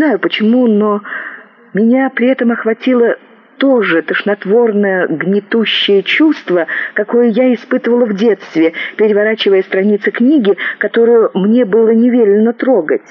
знаю почему, но меня при этом охватило тоже тошнотворное, гнетущее чувство, какое я испытывала в детстве, переворачивая страницы книги, которую мне было невелено трогать.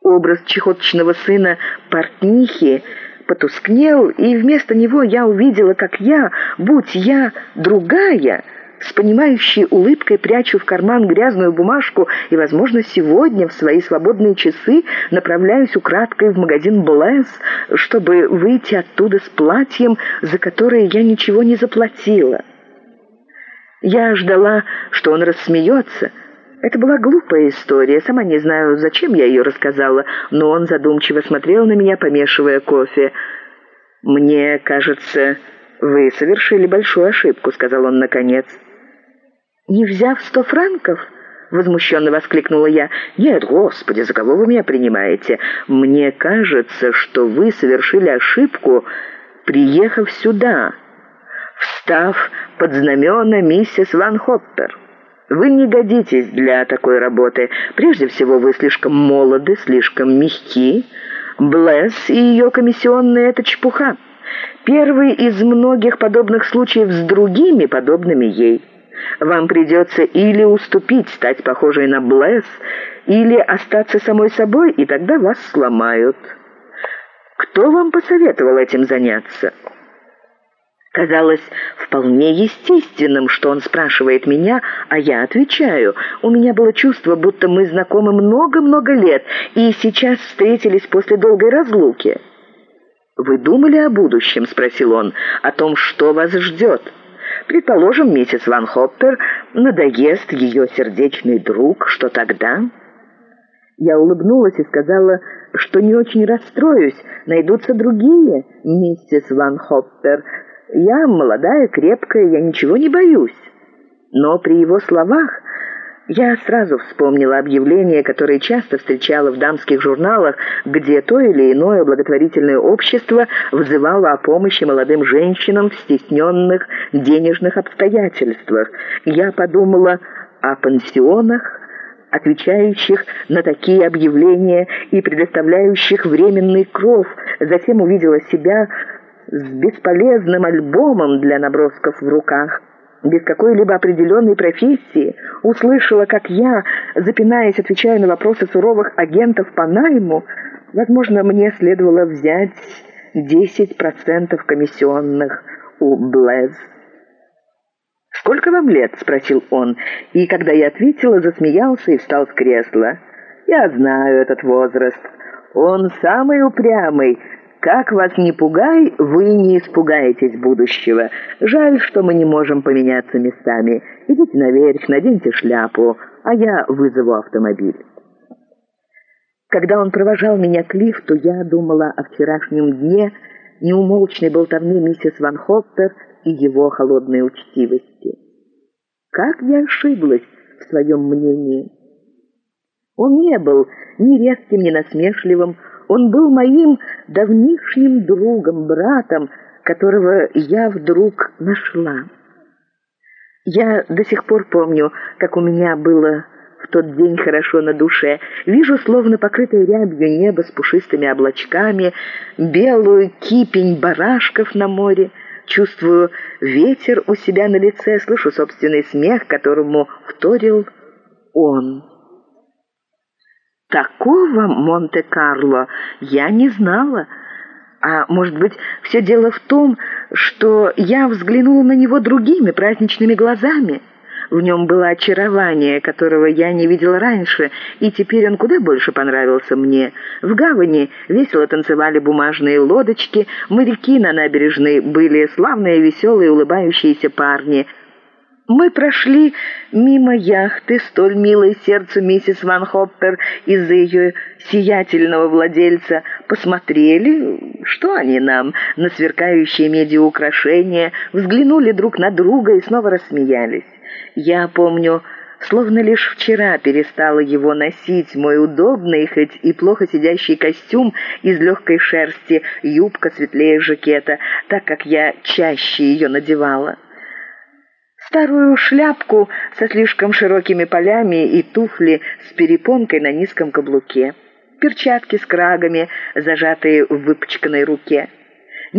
Образ чехоточного сына портнихи потускнел, и вместо него я увидела, как я, будь я другая, с понимающей улыбкой прячу в карман грязную бумажку и, возможно, сегодня в свои свободные часы направляюсь украдкой в магазин «Блэс», чтобы выйти оттуда с платьем, за которое я ничего не заплатила. Я ждала, что он рассмеется. Это была глупая история, сама не знаю, зачем я ее рассказала, но он задумчиво смотрел на меня, помешивая кофе. «Мне кажется, вы совершили большую ошибку», — сказал он наконец не взяв сто франков?» — возмущенно воскликнула я. «Нет, Господи, за кого вы меня принимаете? Мне кажется, что вы совершили ошибку, приехав сюда, встав под знамена миссис ВанОппер. Вы не годитесь для такой работы. Прежде всего, вы слишком молоды, слишком мягки. Блесс и ее комиссионные — это чепуха. Первый из многих подобных случаев с другими, подобными ей». Вам придется или уступить, стать похожей на Блэс, или остаться самой собой, и тогда вас сломают. Кто вам посоветовал этим заняться?» Казалось вполне естественным, что он спрашивает меня, а я отвечаю. У меня было чувство, будто мы знакомы много-много лет и сейчас встретились после долгой разлуки. «Вы думали о будущем?» — спросил он. «О том, что вас ждет?» Предположим, миссис Ван Хоппер надоест ее сердечный друг, что тогда? Я улыбнулась и сказала, что не очень расстроюсь, найдутся другие, миссис Ван Хоппер. Я молодая, крепкая, я ничего не боюсь. Но при его словах я сразу вспомнила объявление, которое часто встречала в дамских журналах, где то или иное благотворительное общество взывало о помощи молодым женщинам в стесненных денежных обстоятельствах. Я подумала о пансионах, отвечающих на такие объявления и предоставляющих временный кров, затем увидела себя с бесполезным альбомом для набросков в руках без какой-либо определенной профессии, услышала, как я, запинаясь, отвечаю на вопросы суровых агентов по найму, возможно, мне следовало взять 10% комиссионных у Блэз. «Сколько вам лет?» — спросил он, и, когда я ответила, засмеялся и встал с кресла. «Я знаю этот возраст. Он самый упрямый, как вас не пугай, вы не испугаетесь будущего. Жаль, что мы не можем поменяться местами. Идите наверх, наденьте шляпу, а я вызову автомобиль. Когда он провожал меня к лифту, я думала о вчерашнем дне, неумолчной болтовне миссис Ван Хоппер и его холодной учтивости. Как я ошиблась в своем мнении. Он не был ни резким, ни насмешливым, он был моим давнишним другом, братом, которого я вдруг нашла. Я до сих пор помню, как у меня было в тот день хорошо на душе. Вижу, словно покрытое рябью небо с пушистыми облачками, белую кипень барашков на море. Чувствую ветер у себя на лице, слышу собственный смех, которому вторил он. Такого Монте-Карло я не знала. А может быть, все дело в том, что я взглянула на него другими праздничными глазами. В нем было очарование, которого я не видела раньше, и теперь он куда больше понравился мне. В гавани весело танцевали бумажные лодочки, моряки на набережной были славные, веселые, улыбающиеся парни — мы прошли мимо яхты, столь милой сердцу миссис Ван Хоппер из-за ее сиятельного владельца, посмотрели, что они нам, на сверкающие меди украшения, взглянули друг на друга и снова рассмеялись. Я помню, словно лишь вчера перестала его носить, мой удобный, хоть и плохо сидящий костюм из легкой шерсти, юбка светлее жакета, так как я чаще ее надевала старую шляпку со слишком широкими полями и туфли с перепонкой на низком каблуке. перчатки с крагами, зажатые в выпачканной руке.